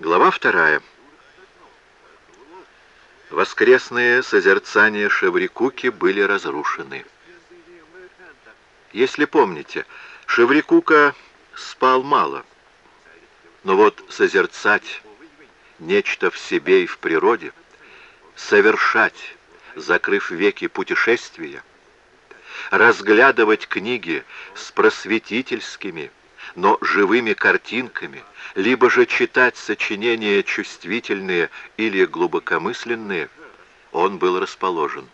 Глава вторая. Воскресные созерцания Шеврикуки были разрушены. Если помните, Шеврикука спал мало, но вот созерцать нечто в себе и в природе, совершать, закрыв веки путешествия, разглядывать книги с просветительскими, но живыми картинками, либо же читать сочинения чувствительные или глубокомысленные, он был расположен.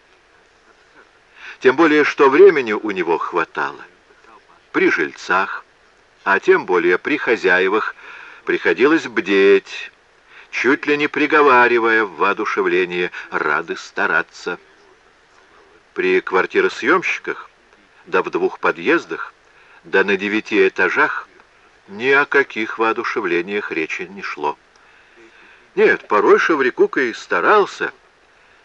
Тем более, что времени у него хватало. При жильцах, а тем более при хозяевах, приходилось бдеть, чуть ли не приговаривая в воодушевлении «рады стараться». При квартиросъемщиках, да в двух подъездах, да на девяти этажах ни о каких воодушевлениях речи не шло. Нет, порой Шеврикука и старался,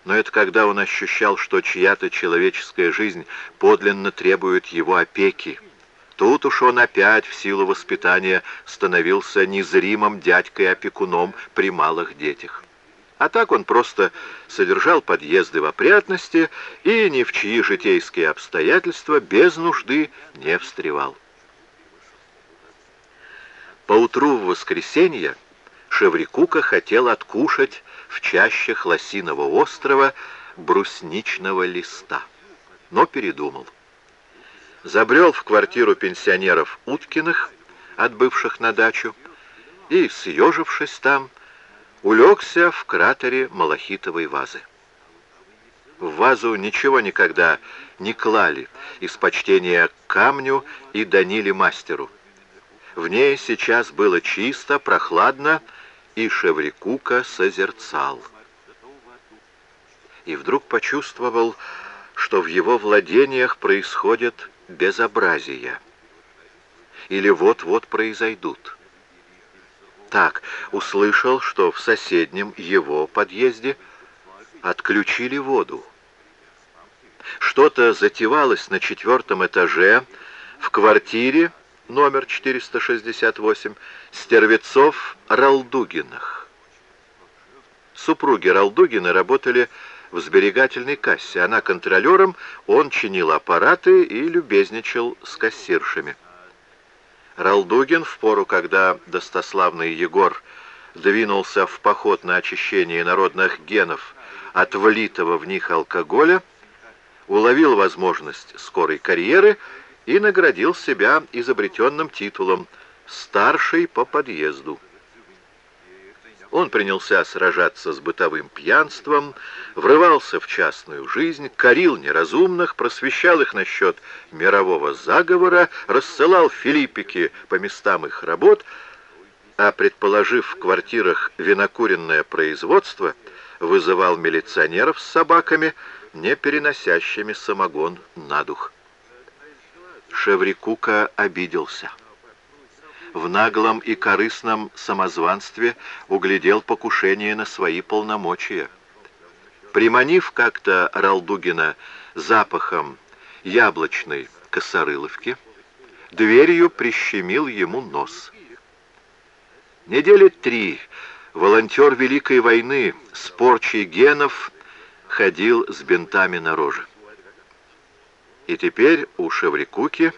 но это когда он ощущал, что чья-то человеческая жизнь подлинно требует его опеки. Тут уж он опять в силу воспитания становился незримым дядькой-опекуном при малых детях. А так он просто содержал подъезды в опрятности и ни в чьи житейские обстоятельства без нужды не встревал. Поутру в воскресенье Шеврикука хотел откушать в чащах Лосиного острова брусничного листа, но передумал. Забрел в квартиру пенсионеров Уткиных, отбывших на дачу, и, съежившись там, улегся в кратере малахитовой вазы. В вазу ничего никогда не клали из почтения к камню и Даниле мастеру. В ней сейчас было чисто, прохладно, и Шеврикука созерцал. И вдруг почувствовал, что в его владениях происходят безобразия. Или вот-вот произойдут. Так, услышал, что в соседнем его подъезде отключили воду. Что-то затевалось на четвертом этаже в квартире номер 468 Стервецов Ралдугинах. Супруги Ралдугины работали в сберегательной кассе. Она контролером, он чинил аппараты и любезничал с кассиршами. Ралдугин в пору, когда достославный Егор двинулся в поход на очищение народных генов от влитого в них алкоголя, уловил возможность скорой карьеры и наградил себя изобретенным титулом «старший по подъезду». Он принялся сражаться с бытовым пьянством, врывался в частную жизнь, корил неразумных, просвещал их насчет мирового заговора, рассылал филиппики по местам их работ, а, предположив в квартирах винокуренное производство, вызывал милиционеров с собаками, не переносящими самогон на дух. Шеврикука обиделся в наглом и корыстном самозванстве углядел покушение на свои полномочия. Приманив как-то Ралдугина запахом яблочной косорыловки, дверью прищемил ему нос. Недели три волонтер Великой войны с порчей генов ходил с бинтами на роже. И теперь у Шеврикуки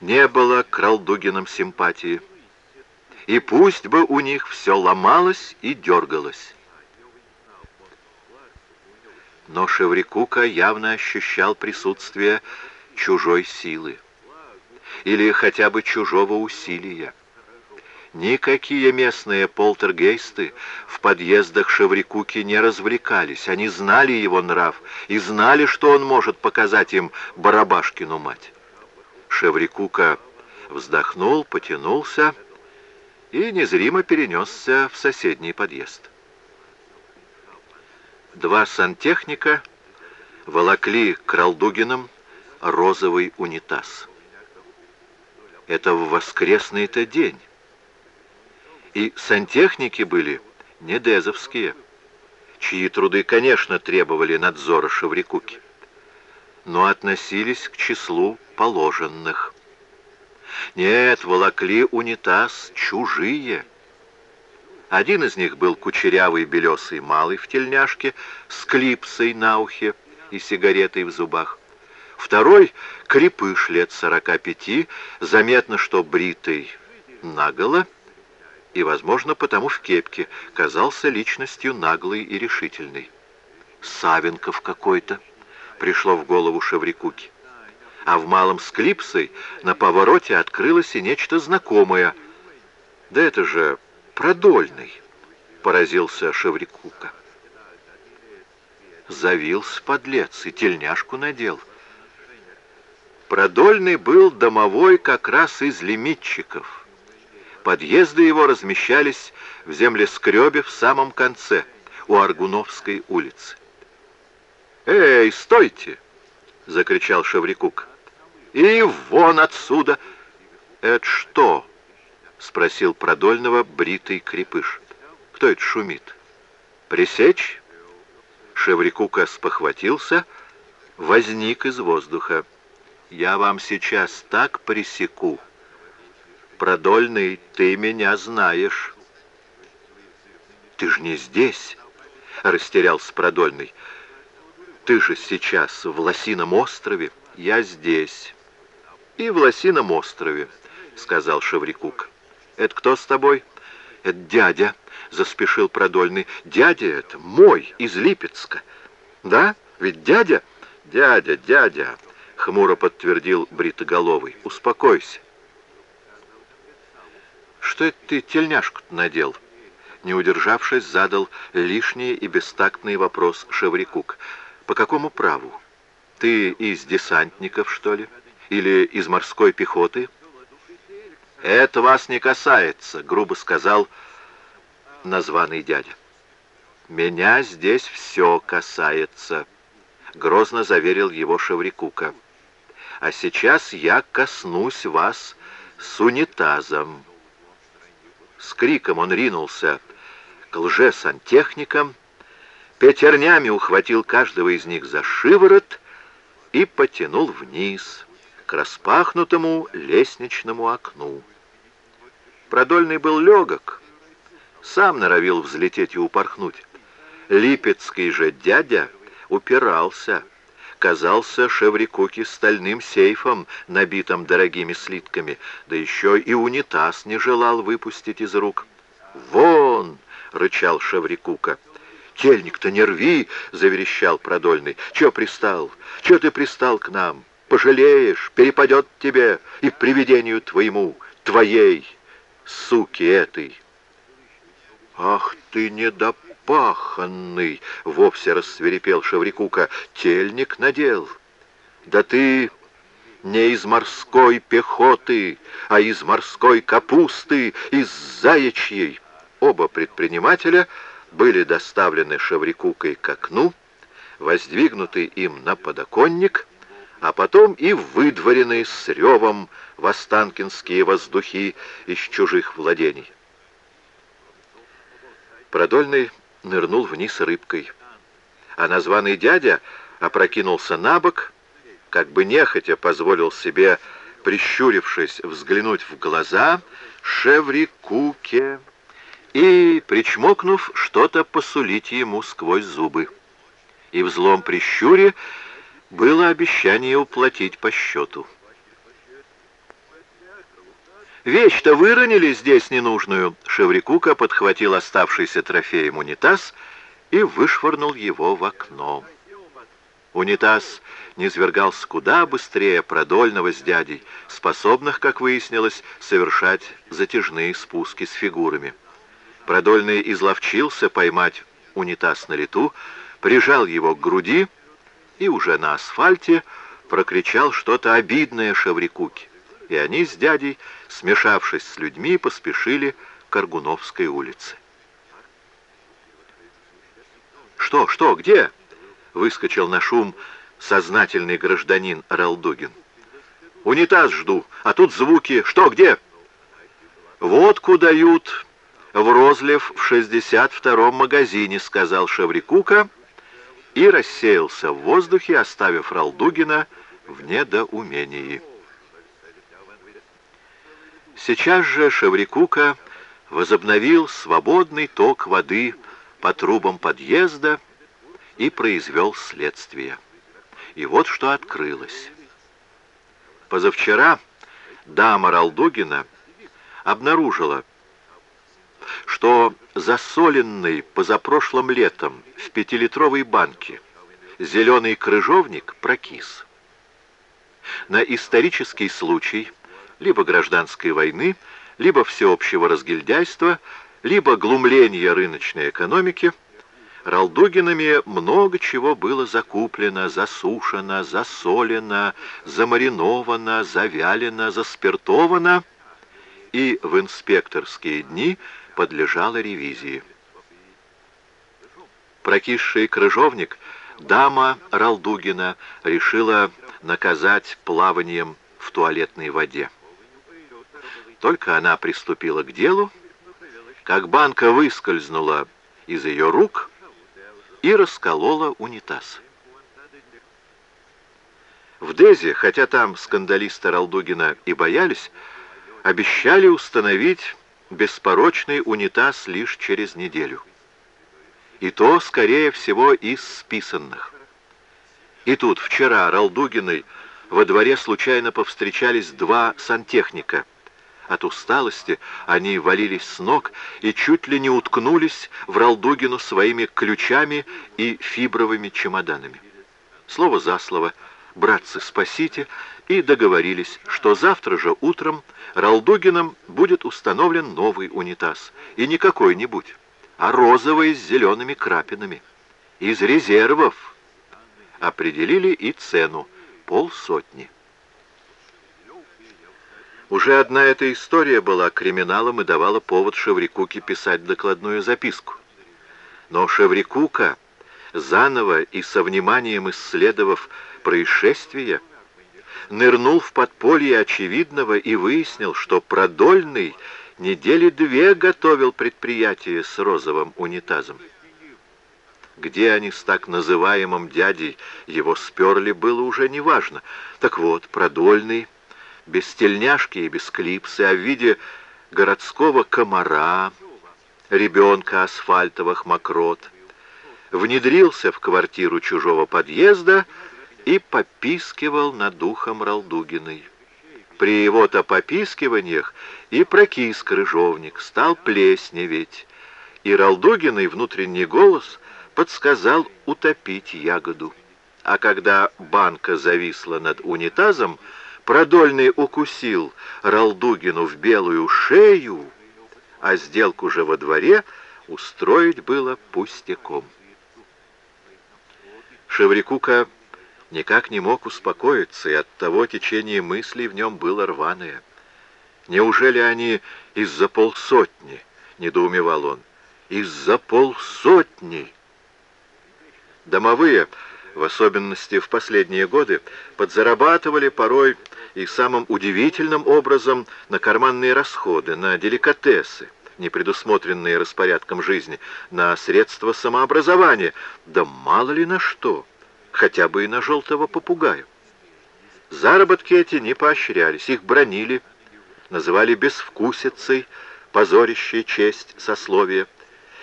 не было к Ралдугинам симпатии. И пусть бы у них все ломалось и дергалось. Но Шеврикука явно ощущал присутствие чужой силы. Или хотя бы чужого усилия. Никакие местные полтергейсты в подъездах Шеврикуки не развлекались. Они знали его нрав и знали, что он может показать им Барабашкину мать. Шеврикука вздохнул, потянулся и незримо перенесся в соседний подъезд. Два сантехника волокли к Ралдугинам розовый унитаз. Это в воскресный-то день. И сантехники были не дезовские, чьи труды, конечно, требовали надзора Шеврикуки но относились к числу положенных. Нет, волокли унитаз чужие. Один из них был кучерявый белесый малый в тельняшке с клипсой на ухе и сигаретой в зубах. Второй — крепыш лет сорока пяти, заметно, что бритый наголо, и, возможно, потому в кепке казался личностью наглой и решительной. «Савенков какой-то», — пришло в голову Шеврикуки. А в малом склипсой на повороте открылось и нечто знакомое. «Да это же продольный», — поразился Шеврикука. Завился подлец и тельняшку надел. Продольный был домовой как раз из лимитчиков. Подъезды его размещались в землескребе в самом конце, у Аргуновской улицы. «Эй, стойте!» — закричал Шеврикук. «И вон отсюда!» «Это что?» — спросил Продольного бритый крепыш. «Кто это шумит?» «Пресечь?» Шеврикука спохватился, возник из воздуха. «Я вам сейчас так пресеку!» Продольный, ты меня знаешь. Ты ж не здесь, растерялся Продольный. Ты же сейчас в Лосином острове. Я здесь. И в Лосином острове, сказал Шеврикук. Это кто с тобой? Это дядя, заспешил Продольный. Дядя это мой, из Липецка. Да? Ведь дядя? Дядя, дядя, хмуро подтвердил Бритоголовый. Успокойся. «Что это ты тельняшку-то надел?» Не удержавшись, задал лишний и бестактный вопрос Шеврикук. «По какому праву? Ты из десантников, что ли? Или из морской пехоты?» «Это вас не касается», — грубо сказал названный дядя. «Меня здесь все касается», — грозно заверил его Шеврикука. «А сейчас я коснусь вас с унитазом». С криком он ринулся к лже-сантехникам, пятернями ухватил каждого из них за шиворот и потянул вниз, к распахнутому лестничному окну. Продольный был легок, сам норовил взлететь и упорхнуть. Липецкий же дядя упирался, казался Шеврикуки стальным сейфом, набитым дорогими слитками, да еще и унитаз не желал выпустить из рук. «Вон!» — рычал Шеврикука. «Тельник-то не рви!» — заверещал Продольный. «Че пристал? Че ты пристал к нам? Пожалеешь, перепадет тебе и привидению твоему, твоей, суки этой!» «Ах ты недоп паханный!» — вовсе рассверепел Шеврикука. «Тельник надел! Да ты не из морской пехоты, а из морской капусты, из заячьей!» Оба предпринимателя были доставлены Шеврикукой к окну, воздвигнуты им на подоконник, а потом и выдворены с ревом в Останкинские воздухи из чужих владений. Продольный нырнул вниз рыбкой. А названный дядя опрокинулся на бок, как бы нехотя позволил себе, прищурившись, взглянуть в глаза Шеврикуке и, причмокнув, что-то посулить ему сквозь зубы. И в злом прищуре было обещание уплатить по счету. Вещь-то выронили здесь ненужную. Шеврикука подхватил оставшийся трофеем унитаз и вышвырнул его в окно. Унитаз низвергался куда быстрее продольного с дядей, способных, как выяснилось, совершать затяжные спуски с фигурами. Продольный изловчился поймать унитаз на лету, прижал его к груди и уже на асфальте прокричал что-то обидное Шеврикуке и они с дядей, смешавшись с людьми, поспешили к Аргуновской улице. «Что, что, где?» — выскочил на шум сознательный гражданин Ралдугин. «Унитаз жду, а тут звуки. Что, где?» «Водку дают в розлив в 62-м магазине», — сказал Шеврикука и рассеялся в воздухе, оставив Ралдугина в недоумении. Сейчас же Шеврикука возобновил свободный ток воды по трубам подъезда и произвел следствие. И вот что открылось. Позавчера дама Ралдугина обнаружила, что засоленный позапрошлым летом в пятилитровой банке зеленый крыжовник прокис. На исторический случай либо гражданской войны, либо всеобщего разгильдяйства, либо глумления рыночной экономики, Ралдугинами много чего было закуплено, засушено, засолено, замариновано, завялено, заспиртовано и в инспекторские дни подлежало ревизии. Прокисший крыжовник дама Ралдугина решила наказать плаванием в туалетной воде. Только она приступила к делу, как банка выскользнула из ее рук и расколола унитаз. В Дезе, хотя там скандалиста Ралдугина и боялись, обещали установить беспорочный унитаз лишь через неделю. И то, скорее всего, из списанных. И тут вчера Ралдугиной во дворе случайно повстречались два сантехника. От усталости они валились с ног и чуть ли не уткнулись в Ралдугину своими ключами и фибровыми чемоданами. Слово за слово «братцы, спасите!» и договорились, что завтра же утром Ралдугином будет установлен новый унитаз. И не какой-нибудь, а розовый с зелеными крапинами. Из резервов. Определили и цену — полсотни. Уже одна эта история была криминалом и давала повод Шеврикуке писать докладную записку. Но Шеврикука, заново и со вниманием исследовав происшествие, нырнул в подполье очевидного и выяснил, что Продольный недели две готовил предприятие с розовым унитазом. Где они с так называемым дядей его сперли, было уже неважно. Так вот, Продольный, без тельняшки и без клипсы, а в виде городского комара, ребенка асфальтовых мокрот, внедрился в квартиру чужого подъезда и попискивал над духом Ралдугиной. При его-то попискиваниях и прокис крыжовник, стал плесневеть, и Ралдугиной внутренний голос подсказал утопить ягоду. А когда банка зависла над унитазом, Продольный укусил Ралдугину в белую шею, а сделку же во дворе устроить было пустяком. Шеврикука никак не мог успокоиться, и оттого течение мыслей в нем было рваное. «Неужели они из-за полсотни?» — недоумевал он. «Из-за полсотни!» Домовые, в особенности в последние годы, подзарабатывали порой и самым удивительным образом на карманные расходы, на деликатесы, не предусмотренные распорядком жизни, на средства самообразования, да мало ли на что хотя бы и на желтого попугая. Заработки эти не поощрялись, их бронили, называли безвкусицей, позорящей честь сословия.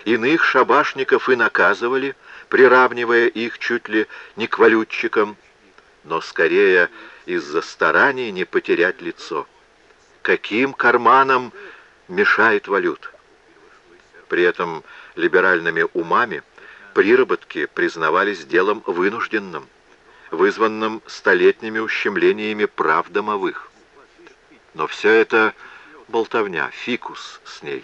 Иных шабашников и наказывали, приравнивая их чуть ли не к валютчикам, но скорее из-за стараний не потерять лицо. Каким карманом мешает валют? При этом либеральными умами приработки признавались делом вынужденным, вызванным столетними ущемлениями прав домовых. Но все это болтовня, фикус с ней.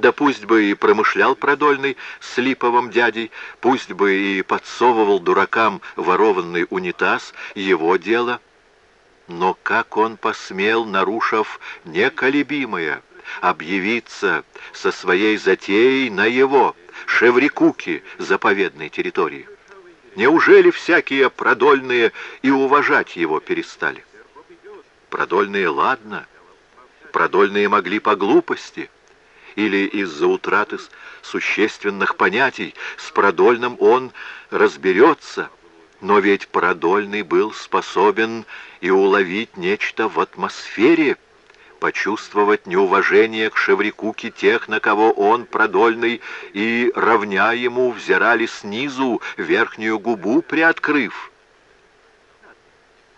Да пусть бы и промышлял продольный с липовым дядей, пусть бы и подсовывал дуракам ворованный унитаз, его дело. Но как он посмел, нарушив неколебимое, объявиться со своей затеей на его, Шеврикуки заповедной территории. Неужели всякие продольные и уважать его перестали? Продольные, ладно. Продольные могли по глупости или из-за утраты существенных понятий. С продольным он разберется, но ведь продольный был способен и уловить нечто в атмосфере, почувствовать неуважение к Шеврикуке тех, на кого он, продольный, и, равня ему, взирали снизу, верхнюю губу приоткрыв.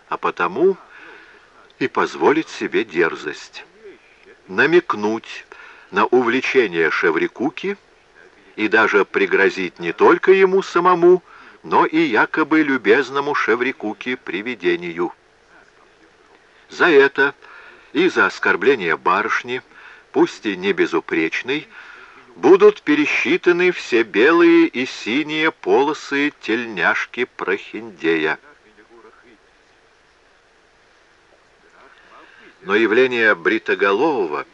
А потому и позволить себе дерзость. Намекнуть на увлечение Шеврикуки и даже пригрозить не только ему самому, но и якобы любезному Шеврикуке привидению. За это и за оскорбление барышни, пусть и не безупречной, будут пересчитаны все белые и синие полосы тельняшки Прохиндея. Но явление Бритоголового,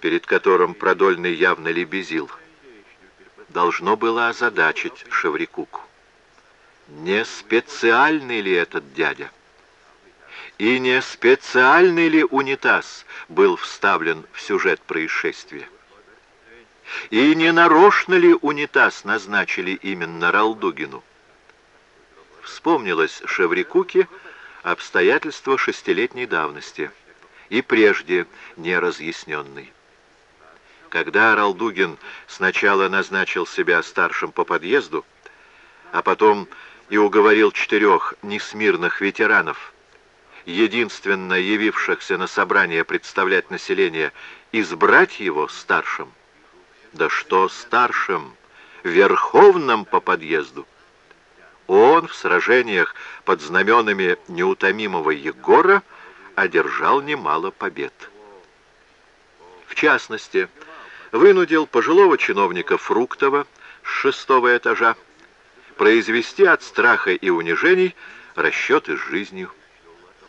перед которым Продольный явно лебезил, должно было озадачить Шеврикуку. Не специальный ли этот дядя? И не специальный ли унитаз был вставлен в сюжет происшествия? И не нарочно ли унитаз назначили именно Ралдугину? Вспомнилось Шеврикуке обстоятельства шестилетней давности и прежде неразъясненный. Когда Ралдугин сначала назначил себя старшим по подъезду, а потом и уговорил четырех несмирных ветеранов единственно явившихся на собрание представлять население, избрать его старшим? Да что старшим? Верховным по подъезду. Он в сражениях под знаменами неутомимого Егора одержал немало побед. В частности, вынудил пожилого чиновника Фруктова с шестого этажа произвести от страха и унижений расчеты с жизнью.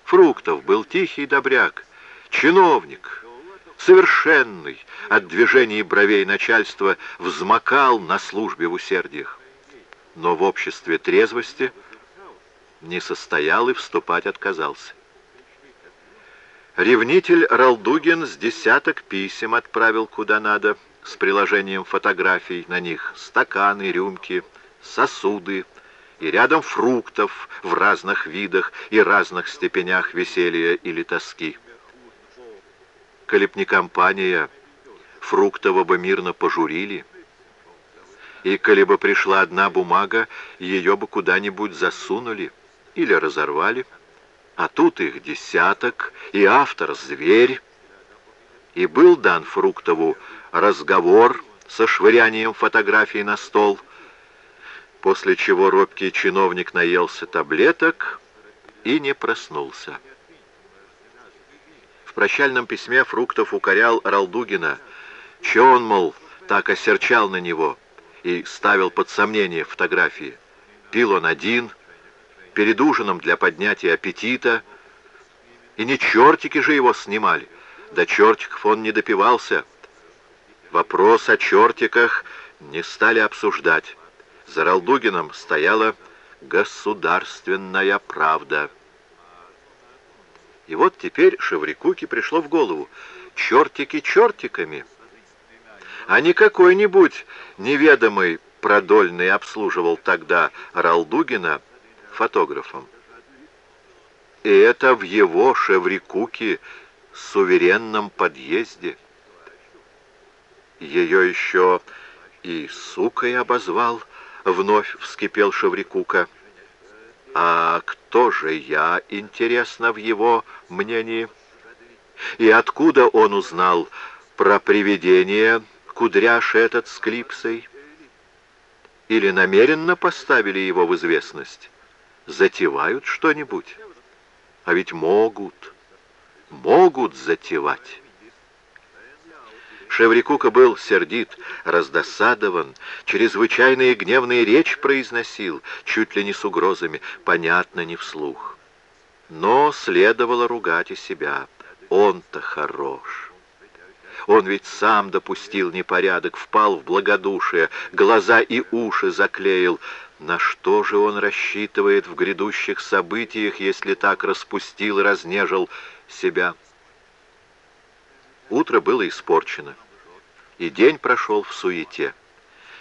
Фруктов был тихий добряк, чиновник, совершенный, от движений бровей начальства взмокал на службе в усердиях. Но в обществе трезвости не состоял и вступать отказался. Ревнитель Ралдугин с десяток писем отправил куда надо, с приложением фотографий на них, стаканы, рюмки, сосуды, и рядом фруктов в разных видах и разных степенях веселья или тоски. Колеб не компания, Фруктова бы мирно пожурили, и коли бы пришла одна бумага, ее бы куда-нибудь засунули или разорвали, а тут их десяток, и автор — зверь. И был дан Фруктову разговор со швырянием фотографий на стол — после чего робкий чиновник наелся таблеток и не проснулся. В прощальном письме Фруктов укорял Ралдугина, че он, мол, так осерчал на него и ставил под сомнение фотографии. Пил он один, перед ужином для поднятия аппетита, и не чертики же его снимали, до чертиков он не допивался. Вопрос о чертиках не стали обсуждать. За Ралдугином стояла государственная правда. И вот теперь Шеврикуке пришло в голову чертики чертиками, а не какой-нибудь неведомый продольный обслуживал тогда Ралдугина фотографом. И это в его Шеврикуке суверенном подъезде. Ее еще и сукой обозвал, Вновь вскипел Шеврикука. А кто же я, интересно, в его мнении? И откуда он узнал про привидение кудряш этот с клипсой? Или намеренно поставили его в известность? Затевают что-нибудь? А ведь могут, могут затевать. Шеврикука был сердит, раздосадован, чрезвычайные гневные речь произносил, чуть ли не с угрозами, понятно, не вслух. Но следовало ругать и себя. Он-то хорош. Он ведь сам допустил непорядок, впал в благодушие, глаза и уши заклеил. На что же он рассчитывает в грядущих событиях, если так распустил и разнежил себя? Утро было испорчено, и день прошел в суете.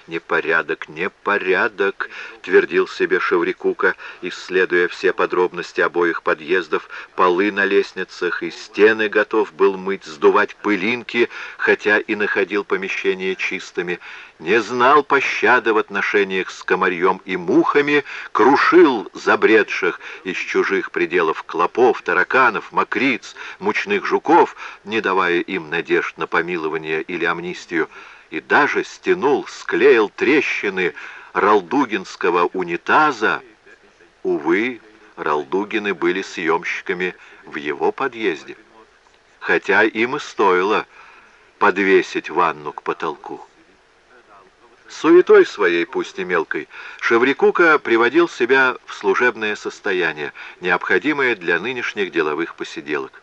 «Непорядок, непорядок!» — твердил себе Шеврикука, исследуя все подробности обоих подъездов, полы на лестницах и стены готов был мыть, сдувать пылинки, хотя и находил помещения чистыми. Не знал пощады в отношениях с комарьем и мухами, крушил забредших из чужих пределов клопов, тараканов, мокриц, мучных жуков, не давая им надежд на помилование или амнистию, и даже стянул, склеил трещины ралдугинского унитаза. Увы, Ралдугины были съемщиками в его подъезде, хотя им и стоило подвесить ванну к потолку. Суетой своей, пусть и мелкой, Шеврикука приводил себя в служебное состояние, необходимое для нынешних деловых посиделок.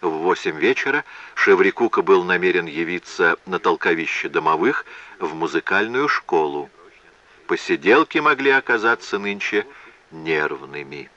В восемь вечера Шеврикука был намерен явиться на толковище домовых в музыкальную школу. Посиделки могли оказаться нынче нервными.